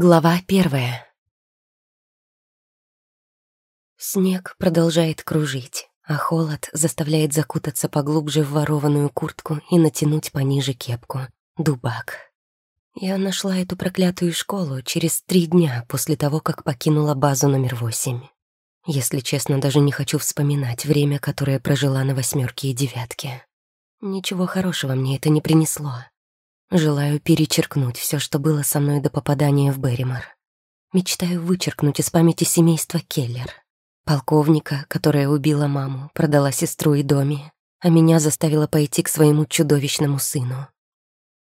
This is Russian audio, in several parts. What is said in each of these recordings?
Глава первая. Снег продолжает кружить, а холод заставляет закутаться поглубже в ворованную куртку и натянуть пониже кепку. Дубак. Я нашла эту проклятую школу через три дня после того, как покинула базу номер восемь. Если честно, даже не хочу вспоминать время, которое прожила на восьмерке и девятке. Ничего хорошего мне это не принесло. Желаю перечеркнуть все, что было со мной до попадания в Берримор. Мечтаю вычеркнуть из памяти семейства Келлер. Полковника, которая убила маму, продала сестру и доме, а меня заставила пойти к своему чудовищному сыну.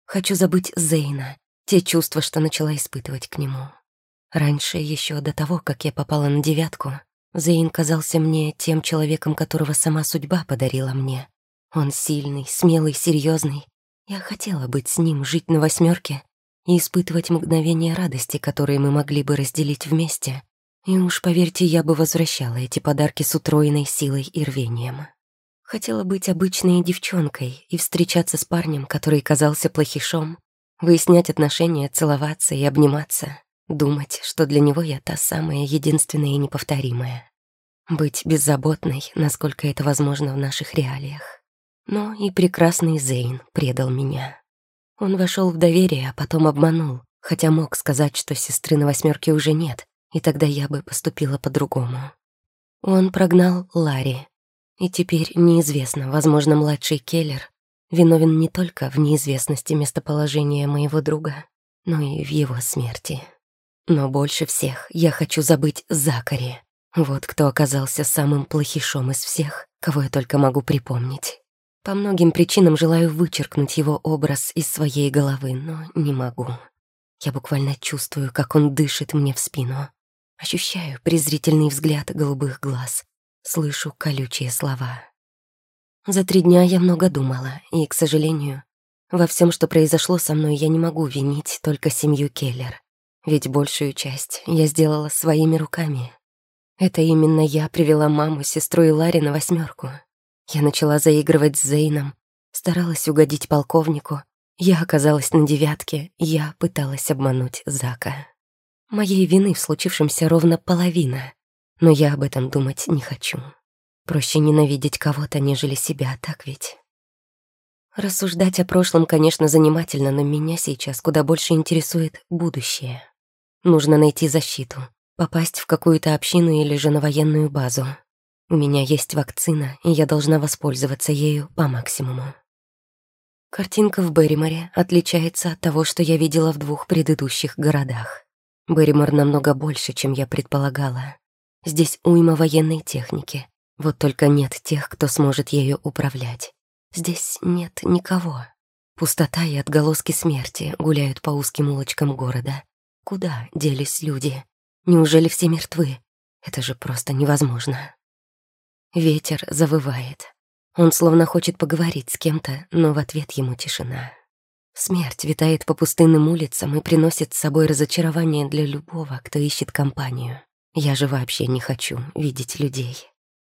Хочу забыть Зейна, те чувства, что начала испытывать к нему. Раньше, еще до того, как я попала на девятку, Зейн казался мне тем человеком, которого сама судьба подарила мне. Он сильный, смелый, серьезный я хотела быть с ним, жить на восьмерке и испытывать мгновения радости, которые мы могли бы разделить вместе. И уж, поверьте, я бы возвращала эти подарки с утроенной силой и рвением. Хотела быть обычной девчонкой и встречаться с парнем, который казался плохишом, выяснять отношения, целоваться и обниматься, думать, что для него я та самая единственная и неповторимая. Быть беззаботной, насколько это возможно в наших реалиях. Но и прекрасный Зейн предал меня. Он вошел в доверие, а потом обманул, хотя мог сказать, что сестры на восьмерке уже нет, и тогда я бы поступила по-другому. Он прогнал Ларри, и теперь неизвестно, возможно, младший Келлер виновен не только в неизвестности местоположения моего друга, но и в его смерти. Но больше всех я хочу забыть Закари. Вот кто оказался самым плохишом из всех, кого я только могу припомнить. По многим причинам желаю вычеркнуть его образ из своей головы, но не могу. Я буквально чувствую, как он дышит мне в спину. Ощущаю презрительный взгляд голубых глаз. Слышу колючие слова. За три дня я много думала, и, к сожалению, во всем, что произошло со мной, я не могу винить только семью Келлер. Ведь большую часть я сделала своими руками. Это именно я привела маму, сестру и Ларри на восьмерку. Я начала заигрывать с Зейном, старалась угодить полковнику. Я оказалась на девятке, я пыталась обмануть Зака. Моей вины в случившемся ровно половина, но я об этом думать не хочу. Проще ненавидеть кого-то, нежели себя, так ведь? Рассуждать о прошлом, конечно, занимательно, но меня сейчас куда больше интересует будущее. Нужно найти защиту, попасть в какую-то общину или же на военную базу. У меня есть вакцина, и я должна воспользоваться ею по максимуму. Картинка в Берриморе отличается от того, что я видела в двух предыдущих городах. Берримор намного больше, чем я предполагала. Здесь уйма военной техники, вот только нет тех, кто сможет ею управлять. Здесь нет никого. Пустота и отголоски смерти гуляют по узким улочкам города. Куда делись люди? Неужели все мертвы? Это же просто невозможно. Ветер завывает. Он словно хочет поговорить с кем-то, но в ответ ему тишина. Смерть витает по пустынным улицам и приносит с собой разочарование для любого, кто ищет компанию. Я же вообще не хочу видеть людей.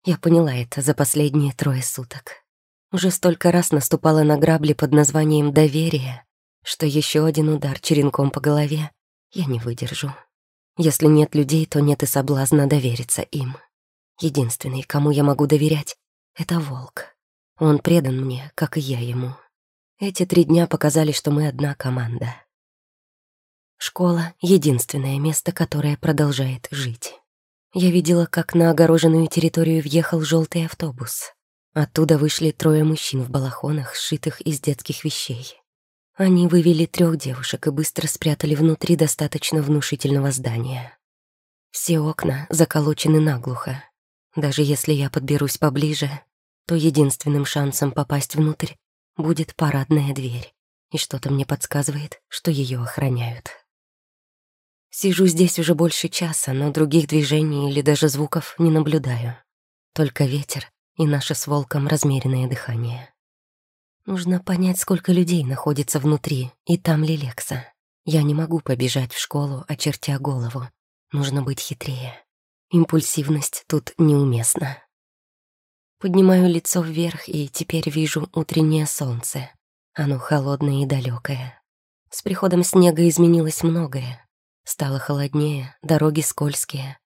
Я поняла это за последние трое суток. Уже столько раз наступала на грабли под названием «доверие», что еще один удар черенком по голове я не выдержу. Если нет людей, то нет и соблазна довериться им. Единственный, кому я могу доверять, — это волк. Он предан мне, как и я ему. Эти три дня показали, что мы одна команда. Школа — единственное место, которое продолжает жить. Я видела, как на огороженную территорию въехал желтый автобус. Оттуда вышли трое мужчин в балахонах, сшитых из детских вещей. Они вывели трех девушек и быстро спрятали внутри достаточно внушительного здания. Все окна заколочены наглухо, даже если я подберусь поближе, то единственным шансом попасть внутрь будет парадная дверь, и что-то мне подсказывает, что ее охраняют. Сижу здесь уже больше часа, но других движений или даже звуков не наблюдаю. Только ветер и наше с волком размеренное дыхание. Нужно понять, сколько людей находится внутри, и там ли Лекса. Я не могу побежать в школу, очертя голову. Нужно быть хитрее. Импульсивность тут неуместна. Поднимаю лицо вверх и теперь вижу утреннее солнце. Оно холодное и далекое. С приходом снега изменилось многое. Стало холоднее, дороги скользкие,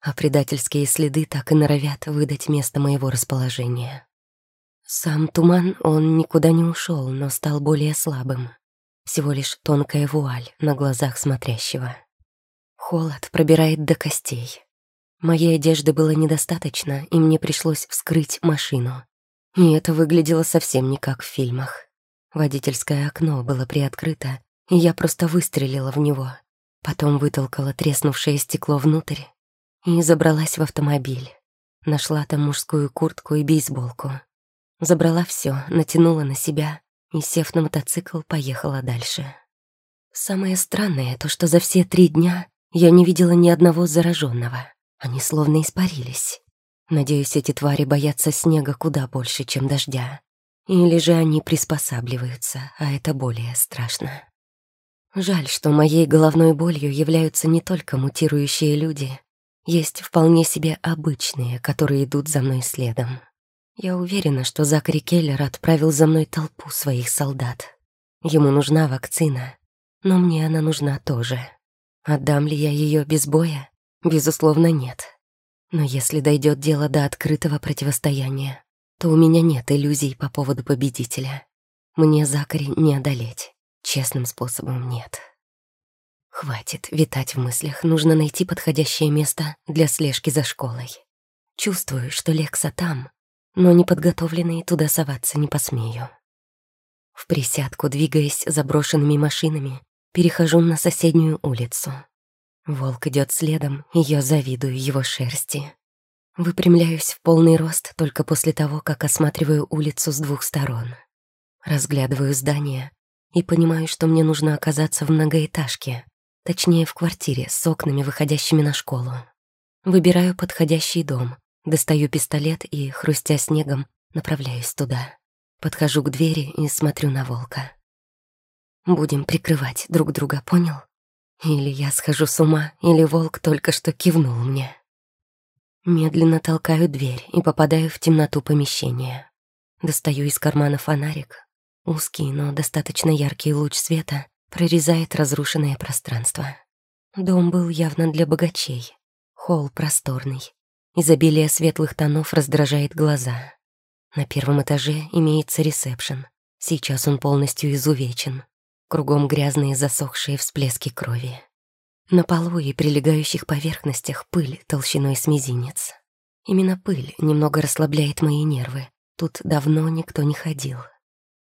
а предательские следы так и норовят выдать место моего расположения. Сам туман, он никуда не ушел, но стал более слабым. Всего лишь тонкая вуаль на глазах смотрящего. Холод пробирает до костей. Моей одежды было недостаточно, и мне пришлось вскрыть машину. И это выглядело совсем не как в фильмах. Водительское окно было приоткрыто, и я просто выстрелила в него. Потом вытолкала треснувшее стекло внутрь и забралась в автомобиль. Нашла там мужскую куртку и бейсболку. Забрала все, натянула на себя и, сев на мотоцикл, поехала дальше. Самое странное то, что за все три дня я не видела ни одного зараженного. Они словно испарились. Надеюсь, эти твари боятся снега куда больше, чем дождя. Или же они приспосабливаются, а это более страшно. Жаль, что моей головной болью являются не только мутирующие люди. Есть вполне себе обычные, которые идут за мной следом. Я уверена, что Закари Келлер отправил за мной толпу своих солдат. Ему нужна вакцина, но мне она нужна тоже. Отдам ли я ее без боя? Безусловно, нет. Но если дойдет дело до открытого противостояния, то у меня нет иллюзий по поводу победителя. Мне Закари не одолеть. Честным способом нет. Хватит витать в мыслях, нужно найти подходящее место для слежки за школой. Чувствую, что Лекса там, но неподготовленный туда соваться не посмею. В присядку, двигаясь заброшенными машинами, перехожу на соседнюю улицу. Волк идет следом, и я завидую его шерсти. Выпрямляюсь в полный рост только после того, как осматриваю улицу с двух сторон. Разглядываю здание и понимаю, что мне нужно оказаться в многоэтажке, точнее, в квартире с окнами, выходящими на школу. Выбираю подходящий дом, достаю пистолет и, хрустя снегом, направляюсь туда. Подхожу к двери и смотрю на волка. Будем прикрывать друг друга, понял? Или я схожу с ума, или волк только что кивнул мне. Медленно толкаю дверь и попадаю в темноту помещения. Достаю из кармана фонарик. Узкий, но достаточно яркий луч света прорезает разрушенное пространство. Дом был явно для богачей. Холл просторный. Изобилие светлых тонов раздражает глаза. На первом этаже имеется ресепшн. Сейчас он полностью изувечен. Кругом грязные засохшие всплески крови. На полу и прилегающих поверхностях пыль толщиной с мизинец. Именно пыль немного расслабляет мои нервы. Тут давно никто не ходил.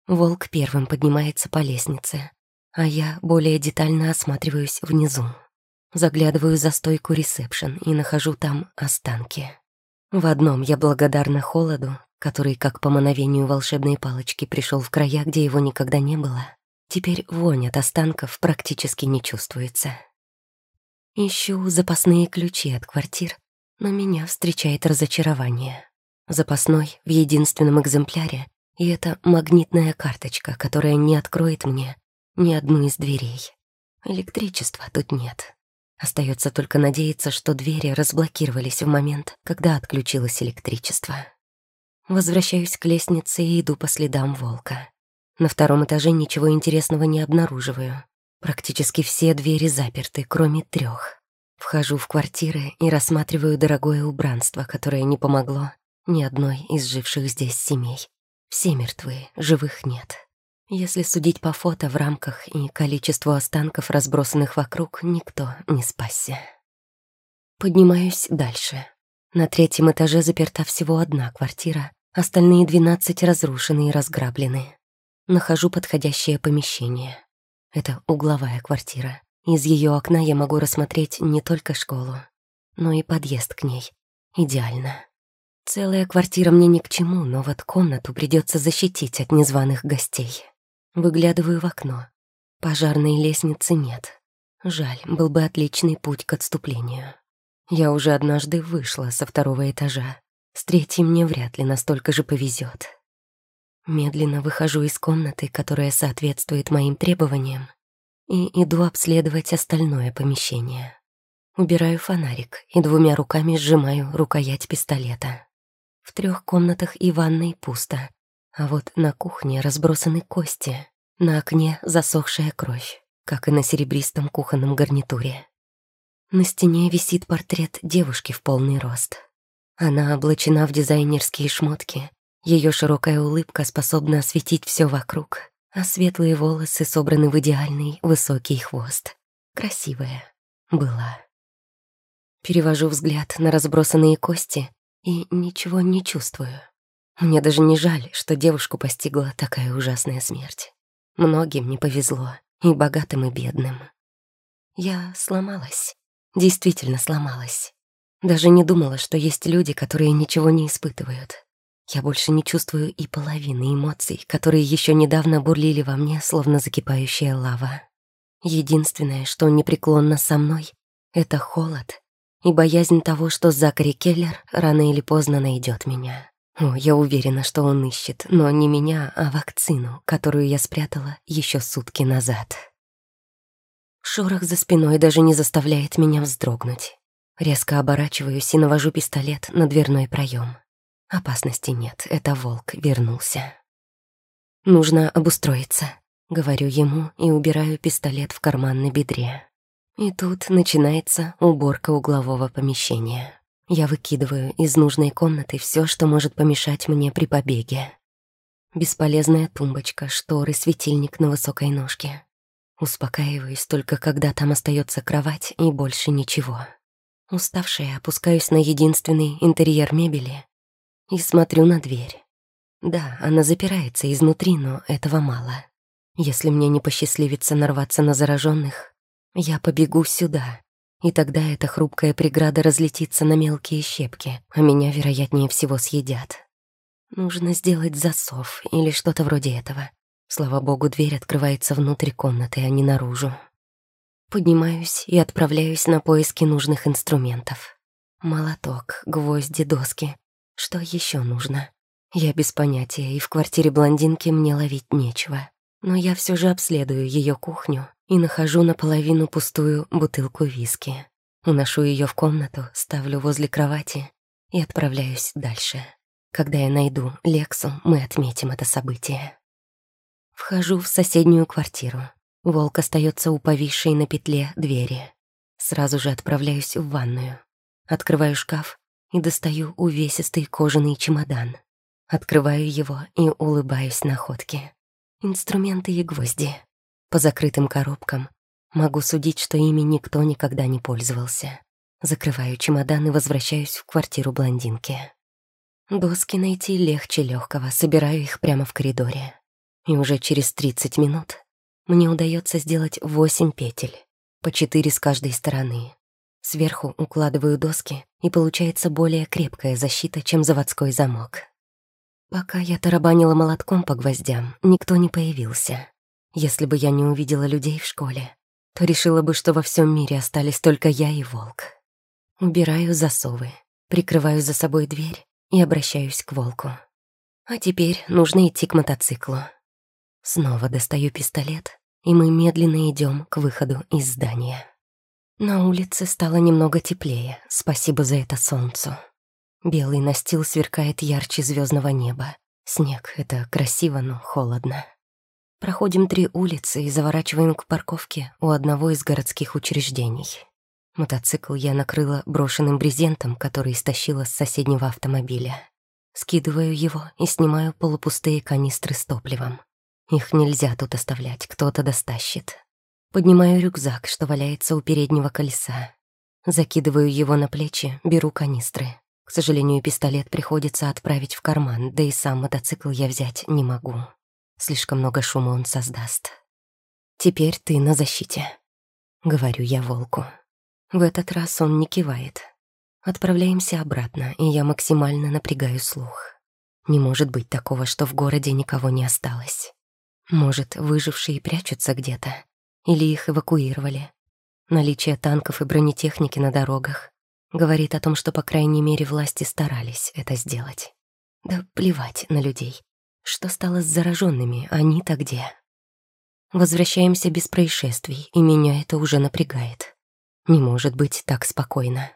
Волк первым поднимается по лестнице, а я более детально осматриваюсь внизу. Заглядываю за стойку ресепшн и нахожу там останки. В одном я благодарна холоду, который, как по мановению волшебной палочки, пришел в края, где его никогда не было. Теперь вонь от останков практически не чувствуется. Ищу запасные ключи от квартир, но меня встречает разочарование. Запасной в единственном экземпляре, и это магнитная карточка, которая не откроет мне ни одну из дверей. Электричества тут нет. Остается только надеяться, что двери разблокировались в момент, когда отключилось электричество. Возвращаюсь к лестнице и иду по следам волка. На втором этаже ничего интересного не обнаруживаю. Практически все двери заперты, кроме трех. Вхожу в квартиры и рассматриваю дорогое убранство, которое не помогло ни одной из живших здесь семей. Все мертвы, живых нет. Если судить по фото в рамках и количеству останков, разбросанных вокруг, никто не спасся. Поднимаюсь дальше. На третьем этаже заперта всего одна квартира, остальные двенадцать разрушены и разграблены. Нахожу подходящее помещение. Это угловая квартира. Из ее окна я могу рассмотреть не только школу, но и подъезд к ней. Идеально. Целая квартира мне ни к чему, но вот комнату придется защитить от незваных гостей. Выглядываю в окно. Пожарной лестницы нет. Жаль, был бы отличный путь к отступлению. Я уже однажды вышла со второго этажа. С третьим мне вряд ли настолько же повезет. Медленно выхожу из комнаты, которая соответствует моим требованиям, и иду обследовать остальное помещение. Убираю фонарик и двумя руками сжимаю рукоять пистолета. В трех комнатах и ванной пусто, а вот на кухне разбросаны кости, на окне засохшая кровь, как и на серебристом кухонном гарнитуре. На стене висит портрет девушки в полный рост. Она облачена в дизайнерские шмотки. Ее широкая улыбка способна осветить все вокруг, а светлые волосы собраны в идеальный высокий хвост. Красивая была. Перевожу взгляд на разбросанные кости и ничего не чувствую. Мне даже не жаль, что девушку постигла такая ужасная смерть. Многим не повезло, и богатым, и бедным. Я сломалась, действительно сломалась. Даже не думала, что есть люди, которые ничего не испытывают. Я больше не чувствую и половины эмоций, которые еще недавно бурлили во мне, словно закипающая лава. Единственное, что непреклонно со мной, — это холод и боязнь того, что Закари Келлер рано или поздно найдет меня. О, я уверена, что он ищет, но не меня, а вакцину, которую я спрятала еще сутки назад. Шорох за спиной даже не заставляет меня вздрогнуть. Резко оборачиваюсь и навожу пистолет на дверной проем. Опасности нет, это волк вернулся. Нужно обустроиться, говорю ему и убираю пистолет в карман на бедре. И тут начинается уборка углового помещения. Я выкидываю из нужной комнаты все, что может помешать мне при побеге. Бесполезная тумбочка, шторы, светильник на высокой ножке. Успокаиваюсь только, когда там остается кровать и больше ничего. Уставшая, опускаюсь на единственный интерьер мебели и смотрю на дверь. Да, она запирается изнутри, но этого мало. Если мне не посчастливится нарваться на зараженных, я побегу сюда, и тогда эта хрупкая преграда разлетится на мелкие щепки, а меня, вероятнее всего, съедят. Нужно сделать засов или что-то вроде этого. Слава богу, дверь открывается внутрь комнаты, а не наружу. Поднимаюсь и отправляюсь на поиски нужных инструментов. Молоток, гвозди, доски. Что еще нужно? Я без понятия, и в квартире блондинки мне ловить нечего. Но я все же обследую ее кухню и нахожу наполовину пустую бутылку виски. Уношу ее в комнату, ставлю возле кровати и отправляюсь дальше. Когда я найду Лексу, мы отметим это событие. Вхожу в соседнюю квартиру. Волк остается у повисшей на петле двери. Сразу же отправляюсь в ванную. Открываю шкаф и достаю увесистый кожаный чемодан. Открываю его и улыбаюсь находке. Инструменты и гвозди. По закрытым коробкам могу судить, что ими никто никогда не пользовался. Закрываю чемодан и возвращаюсь в квартиру блондинки. Доски найти легче легкого, собираю их прямо в коридоре. И уже через 30 минут мне удается сделать 8 петель, по 4 с каждой стороны. Сверху укладываю доски, и получается более крепкая защита, чем заводской замок. Пока я тарабанила молотком по гвоздям, никто не появился. Если бы я не увидела людей в школе, то решила бы, что во всем мире остались только я и волк. Убираю засовы, прикрываю за собой дверь и обращаюсь к волку. А теперь нужно идти к мотоциклу. Снова достаю пистолет, и мы медленно идем к выходу из здания. На улице стало немного теплее, спасибо за это солнцу. Белый настил сверкает ярче звездного неба. Снег — это красиво, но холодно. Проходим три улицы и заворачиваем к парковке у одного из городских учреждений. Мотоцикл я накрыла брошенным брезентом, который стащила с соседнего автомобиля. Скидываю его и снимаю полупустые канистры с топливом. Их нельзя тут оставлять, кто-то достащит. Поднимаю рюкзак, что валяется у переднего колеса. Закидываю его на плечи, беру канистры. К сожалению, пистолет приходится отправить в карман, да и сам мотоцикл я взять не могу. Слишком много шума он создаст. «Теперь ты на защите», — говорю я волку. В этот раз он не кивает. Отправляемся обратно, и я максимально напрягаю слух. Не может быть такого, что в городе никого не осталось. Может, выжившие прячутся где-то? Или их эвакуировали? Наличие танков и бронетехники на дорогах говорит о том, что, по крайней мере, власти старались это сделать. Да плевать на людей. Что стало с зараженными, они-то где? Возвращаемся без происшествий, и меня это уже напрягает. Не может быть так спокойно.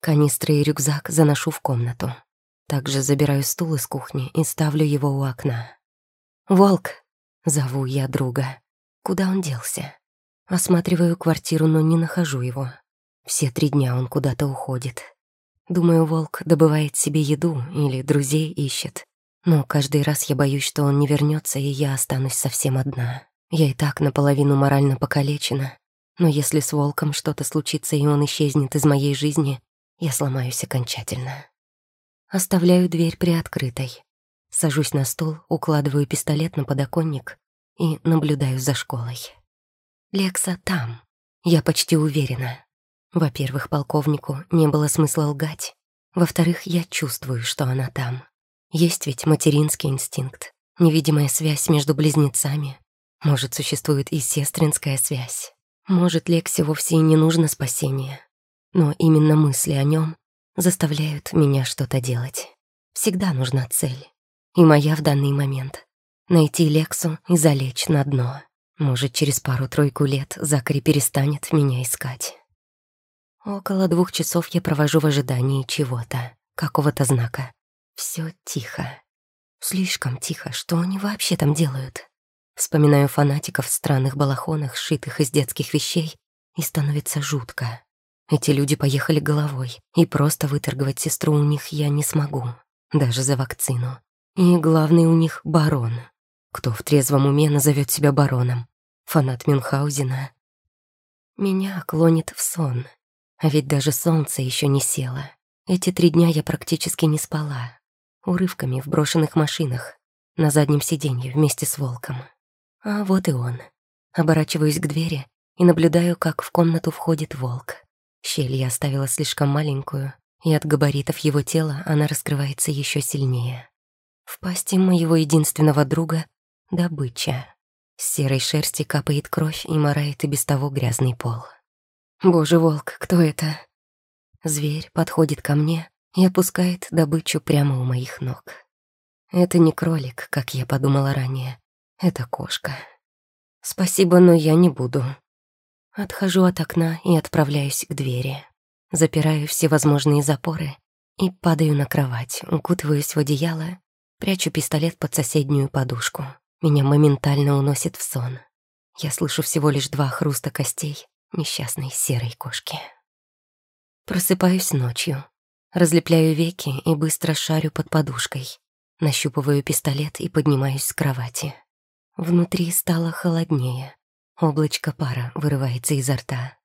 Канистры и рюкзак заношу в комнату. Также забираю стул из кухни и ставлю его у окна. «Волк!» — зову я друга. Куда он делся? Осматриваю квартиру, но не нахожу его. Все три дня он куда-то уходит. Думаю, волк добывает себе еду или друзей ищет. Но каждый раз я боюсь, что он не вернется, и я останусь совсем одна. Я и так наполовину морально покалечена. Но если с волком что-то случится, и он исчезнет из моей жизни, я сломаюсь окончательно. Оставляю дверь приоткрытой. Сажусь на стул, укладываю пистолет на подоконник и наблюдаю за школой. Лекса там. Я почти уверена. Во-первых, полковнику не было смысла лгать. Во-вторых, я чувствую, что она там. Есть ведь материнский инстинкт, невидимая связь между близнецами. Может, существует и сестринская связь. Может, Лексе вовсе и не нужно спасение. Но именно мысли о нем заставляют меня что-то делать. Всегда нужна цель. И моя в данный момент — найти Лексу и залечь на дно. Может, через пару-тройку лет Закари перестанет меня искать. Около двух часов я провожу в ожидании чего-то, какого-то знака. Все тихо. Слишком тихо. Что они вообще там делают? Вспоминаю фанатиков в странных балахонах, сшитых из детских вещей, и становится жутко. Эти люди поехали головой, и просто выторговать сестру у них я не смогу, даже за вакцину. И главный у них барон. Кто в трезвом уме назовет себя бароном? Фанат Мюнхгаузена. Меня клонит в сон. А ведь даже солнце еще не село. Эти три дня я практически не спала. Урывками в брошенных машинах. На заднем сиденье вместе с волком. А вот и он. Оборачиваюсь к двери и наблюдаю, как в комнату входит волк. Щель я оставила слишком маленькую, и от габаритов его тела она раскрывается еще сильнее. В пасти моего единственного друга — добыча. С серой шерсти капает кровь и морает и без того грязный пол. Боже, волк, кто это? Зверь подходит ко мне и опускает добычу прямо у моих ног. Это не кролик, как я подумала ранее. Это кошка. Спасибо, но я не буду. Отхожу от окна и отправляюсь к двери. Запираю все возможные запоры и падаю на кровать, укутываюсь в одеяло Прячу пистолет под соседнюю подушку. Меня моментально уносит в сон. Я слышу всего лишь два хруста костей несчастной серой кошки. Просыпаюсь ночью. Разлепляю веки и быстро шарю под подушкой. Нащупываю пистолет и поднимаюсь с кровати. Внутри стало холоднее. Облачко пара вырывается изо рта.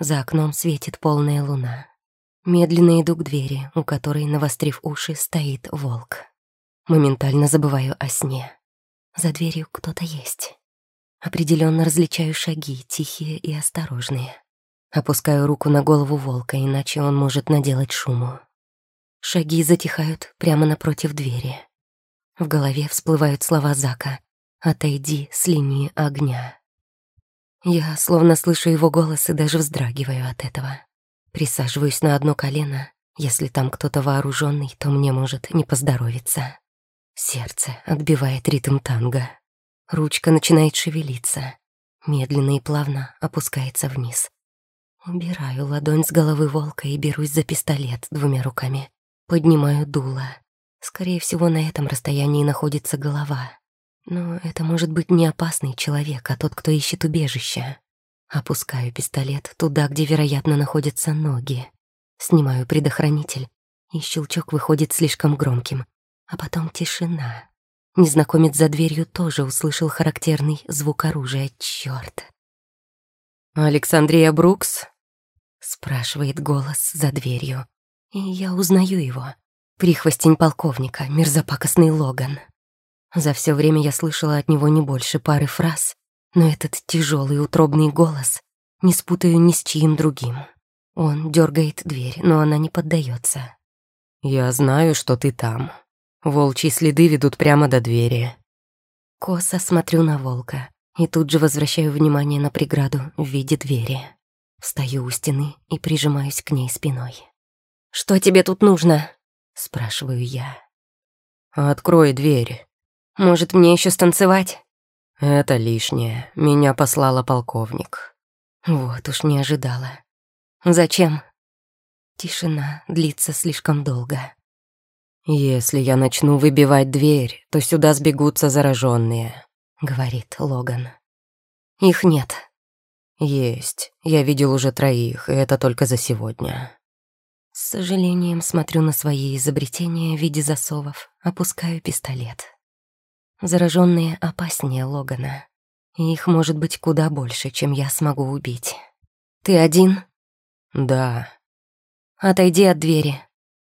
За окном светит полная луна. Медленно иду к двери, у которой, навострив уши, стоит волк. Моментально забываю о сне. За дверью кто-то есть. Определенно различаю шаги, тихие и осторожные. Опускаю руку на голову волка, иначе он может наделать шуму. Шаги затихают прямо напротив двери. В голове всплывают слова Зака «Отойди с линии огня». Я словно слышу его голос и даже вздрагиваю от этого. Присаживаюсь на одно колено. Если там кто-то вооруженный, то мне может не поздоровиться. Сердце отбивает ритм танго. Ручка начинает шевелиться. Медленно и плавно опускается вниз. Убираю ладонь с головы волка и берусь за пистолет двумя руками. Поднимаю дуло. Скорее всего, на этом расстоянии находится голова. Но это может быть не опасный человек, а тот, кто ищет убежище. Опускаю пистолет туда, где, вероятно, находятся ноги. Снимаю предохранитель, и щелчок выходит слишком громким. А потом тишина. Незнакомец за дверью тоже услышал характерный звук оружия. Чёрт. «Александрия Брукс?» — спрашивает голос за дверью. И я узнаю его. Прихвостень полковника, мерзопакостный Логан. За все время я слышала от него не больше пары фраз, но этот тяжелый утробный голос не спутаю ни с чьим другим. Он дергает дверь, но она не поддается. «Я знаю, что ты там», Волчьи следы ведут прямо до двери. Косо смотрю на волка и тут же возвращаю внимание на преграду в виде двери. Встаю у стены и прижимаюсь к ней спиной. «Что тебе тут нужно?» — спрашиваю я. «Открой дверь». «Может, мне еще станцевать?» «Это лишнее. Меня послала полковник». Вот уж не ожидала. «Зачем?» Тишина длится слишком долго. «Если я начну выбивать дверь, то сюда сбегутся зараженные», — говорит Логан. «Их нет». Есть. Я видел уже троих, и это только за сегодня. С сожалением смотрю на свои изобретения в виде засовов, опускаю пистолет. Зараженные опаснее Логана. И их может быть куда больше, чем я смогу убить. Ты один? Да. Отойди от двери.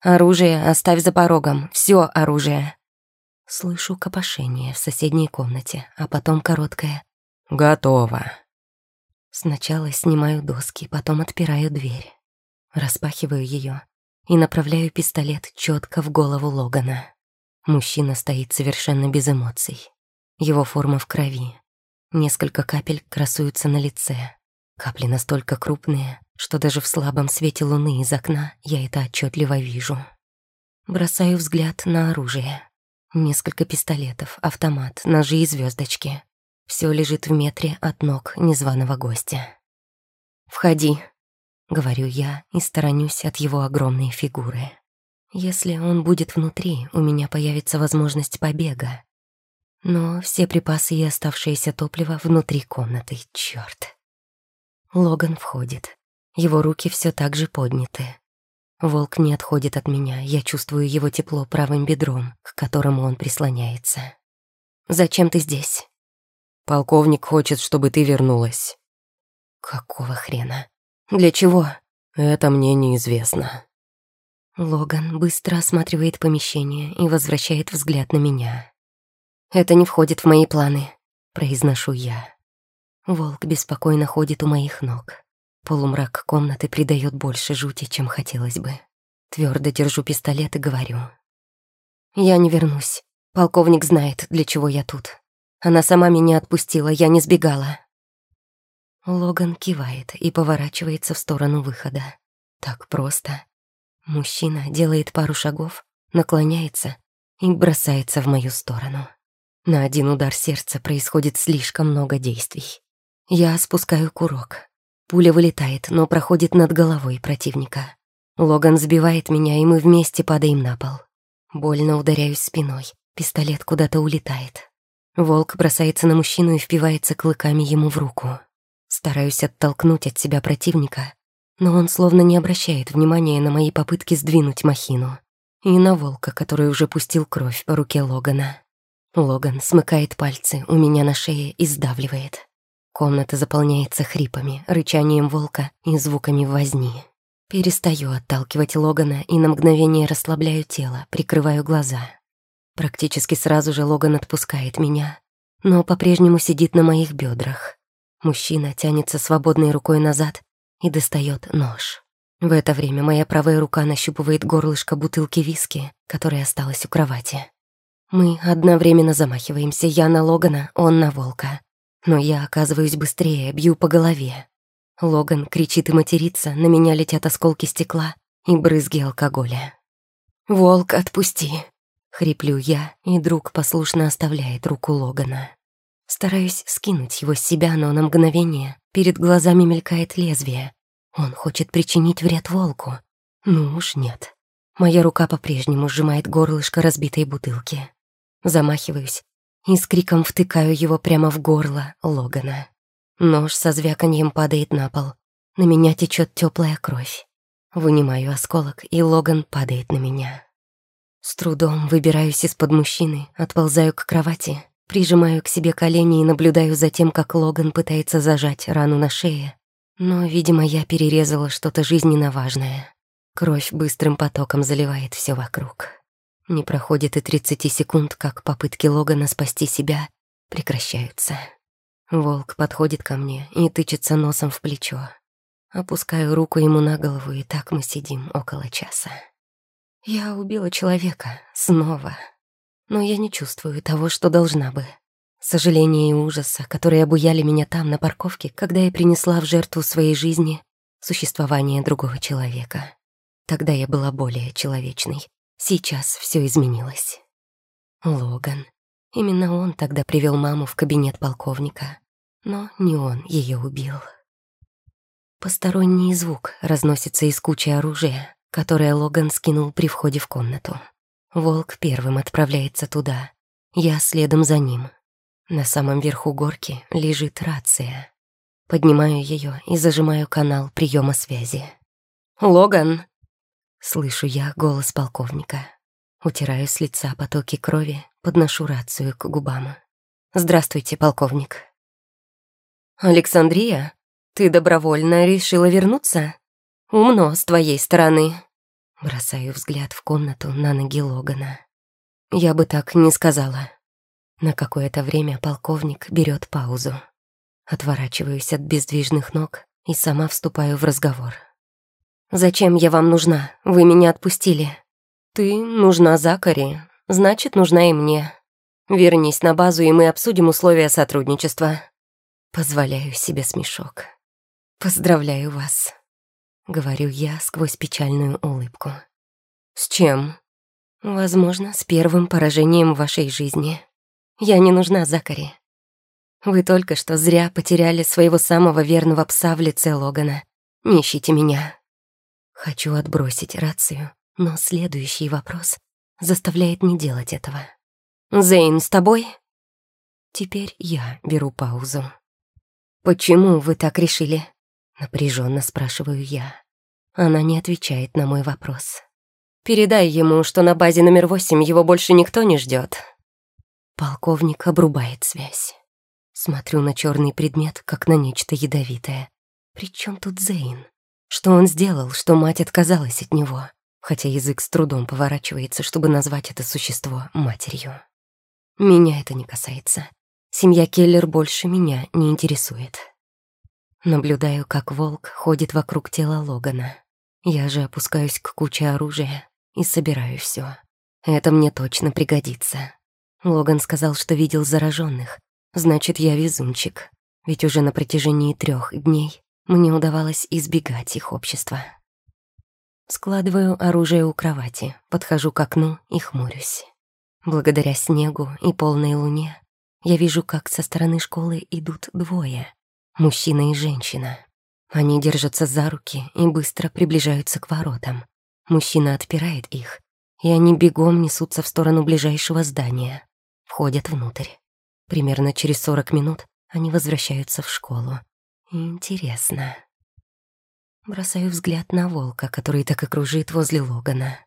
Оружие оставь за порогом. Все оружие. Слышу копошение в соседней комнате, а потом короткое «Готово». Сначала снимаю доски, потом отпираю дверь. Распахиваю ее и направляю пистолет четко в голову Логана. Мужчина стоит совершенно без эмоций. Его форма в крови. Несколько капель красуются на лице. Капли настолько крупные, что даже в слабом свете луны из окна я это отчетливо вижу. Бросаю взгляд на оружие. Несколько пистолетов, автомат, ножи и звездочки. Все лежит в метре от ног незваного гостя. «Входи», — говорю я и сторонюсь от его огромной фигуры. Если он будет внутри, у меня появится возможность побега. Но все припасы и оставшееся топливо внутри комнаты, черт. Логан входит. Его руки все так же подняты. Волк не отходит от меня, я чувствую его тепло правым бедром, к которому он прислоняется. «Зачем ты здесь?» Полковник хочет, чтобы ты вернулась. Какого хрена? Для чего? Это мне неизвестно. Логан быстро осматривает помещение и возвращает взгляд на меня. «Это не входит в мои планы», — произношу я. Волк беспокойно ходит у моих ног. Полумрак комнаты придает больше жути, чем хотелось бы. Твердо держу пистолет и говорю. «Я не вернусь. Полковник знает, для чего я тут. Она сама меня отпустила, я не сбегала. Логан кивает и поворачивается в сторону выхода. Так просто. Мужчина делает пару шагов, наклоняется и бросается в мою сторону. На один удар сердца происходит слишком много действий. Я спускаю курок. Пуля вылетает, но проходит над головой противника. Логан сбивает меня, и мы вместе падаем на пол. Больно ударяюсь спиной. Пистолет куда-то улетает. Волк бросается на мужчину и впивается клыками ему в руку. Стараюсь оттолкнуть от себя противника, но он словно не обращает внимания на мои попытки сдвинуть махину. И на волка, который уже пустил кровь по руке Логана. Логан смыкает пальцы у меня на шее и сдавливает. Комната заполняется хрипами, рычанием волка и звуками возни. Перестаю отталкивать Логана и на мгновение расслабляю тело, прикрываю глаза. Практически сразу же Логан отпускает меня, но по-прежнему сидит на моих бедрах. Мужчина тянется свободной рукой назад и достает нож. В это время моя правая рука нащупывает горлышко бутылки виски, которая осталась у кровати. Мы одновременно замахиваемся, я на Логана, он на Волка. Но я оказываюсь быстрее, бью по голове. Логан кричит и матерится, на меня летят осколки стекла и брызги алкоголя. «Волк, отпусти!» Хриплю я, и друг послушно оставляет руку Логана. Стараюсь скинуть его с себя, но на мгновение перед глазами мелькает лезвие. Он хочет причинить вред волку. Ну уж нет. Моя рука по-прежнему сжимает горлышко разбитой бутылки. Замахиваюсь и с криком втыкаю его прямо в горло Логана. Нож со звяканьем падает на пол. На меня течет теплая кровь. Вынимаю осколок, и Логан падает на меня. С трудом выбираюсь из-под мужчины, отползаю к кровати, прижимаю к себе колени и наблюдаю за тем, как Логан пытается зажать рану на шее. Но, видимо, я перерезала что-то жизненно важное. Кровь быстрым потоком заливает все вокруг. Не проходит и 30 секунд, как попытки Логана спасти себя прекращаются. Волк подходит ко мне и тычется носом в плечо. Опускаю руку ему на голову, и так мы сидим около часа. Я убила человека. Снова. Но я не чувствую того, что должна бы. Сожаления и ужаса, которые обуяли меня там, на парковке, когда я принесла в жертву своей жизни существование другого человека. Тогда я была более человечной. Сейчас все изменилось. Логан. Именно он тогда привел маму в кабинет полковника. Но не он ее убил. Посторонний звук разносится из кучи оружия, которое Логан скинул при входе в комнату. Волк первым отправляется туда. Я следом за ним. На самом верху горки лежит рация. Поднимаю ее и зажимаю канал приема связи. «Логан!» Слышу я голос полковника. Утираю с лица потоки крови, подношу рацию к губам. «Здравствуйте, полковник». «Александрия, ты добровольно решила вернуться? Умно с твоей стороны». Бросаю взгляд в комнату на ноги Логана. Я бы так не сказала. На какое-то время полковник берет паузу. Отворачиваюсь от бездвижных ног и сама вступаю в разговор. «Зачем я вам нужна? Вы меня отпустили. «Ты нужна Закари, значит, нужна и мне. Вернись на базу, и мы обсудим условия сотрудничества». Позволяю себе смешок. «Поздравляю вас», — говорю я сквозь печальную улыбку. «С чем?» «Возможно, с первым поражением в вашей жизни. Я не нужна Закари. Вы только что зря потеряли своего самого верного пса в лице Логана. Не ищите меня». Хочу отбросить рацию но следующий вопрос заставляет не делать этого. «Зейн с тобой?» Теперь я беру паузу. «Почему вы так решили?» Напряженно спрашиваю я. Она не отвечает на мой вопрос. «Передай ему, что на базе номер восемь его больше никто не ждет. Полковник обрубает связь. Смотрю на черный предмет, как на нечто ядовитое. Причем тут Зейн? Что он сделал, что мать отказалась от него? хотя язык с трудом поворачивается, чтобы назвать это существо матерью. Меня это не касается. Семья Келлер больше меня не интересует. Наблюдаю, как волк ходит вокруг тела Логана. Я же опускаюсь к куче оружия и собираю все. Это мне точно пригодится. Логан сказал, что видел зараженных. Значит, я везунчик. Ведь уже на протяжении трех дней мне удавалось избегать их общества. Складываю оружие у кровати, подхожу к окну и хмурюсь. Благодаря снегу и полной луне я вижу, как со стороны школы идут двое — мужчина и женщина. Они держатся за руки и быстро приближаются к воротам. Мужчина отпирает их, и они бегом несутся в сторону ближайшего здания. Входят внутрь. Примерно через сорок минут они возвращаются в школу. Интересно. Бросаю взгляд на волка, который так и кружит возле Логана.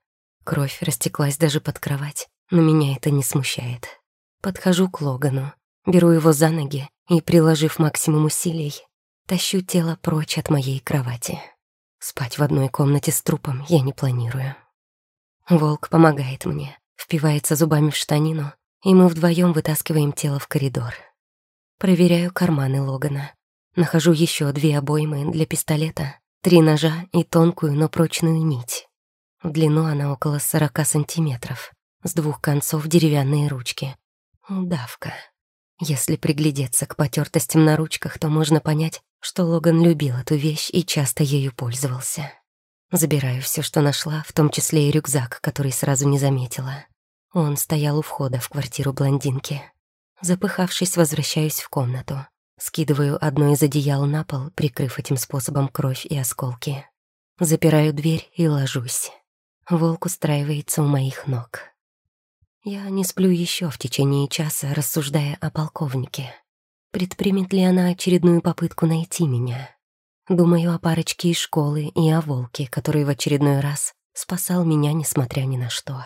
Кровь растеклась даже под кровать, но меня это не смущает. Подхожу к Логану, беру его за ноги и, приложив максимум усилий, тащу тело прочь от моей кровати. Спать в одной комнате с трупом я не планирую. Волк помогает мне, впивается зубами в штанину, и мы вдвоем вытаскиваем тело в коридор. Проверяю карманы Логана. Нахожу еще две обоймы для пистолета Три ножа и тонкую, но прочную нить. В длину она около сорока сантиметров. С двух концов деревянные ручки. Удавка. Если приглядеться к потертостям на ручках, то можно понять, что Логан любил эту вещь и часто ею пользовался. Забираю все, что нашла, в том числе и рюкзак, который сразу не заметила. Он стоял у входа в квартиру блондинки. Запыхавшись, возвращаюсь в комнату. Скидываю одно из одеял на пол, прикрыв этим способом кровь и осколки. Запираю дверь и ложусь. Волк устраивается у моих ног. Я не сплю еще в течение часа, рассуждая о полковнике. Предпримет ли она очередную попытку найти меня? Думаю о парочке из школы и о волке, который в очередной раз спасал меня, несмотря ни на что.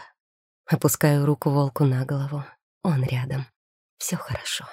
Опускаю руку волку на голову. Он рядом. Все хорошо.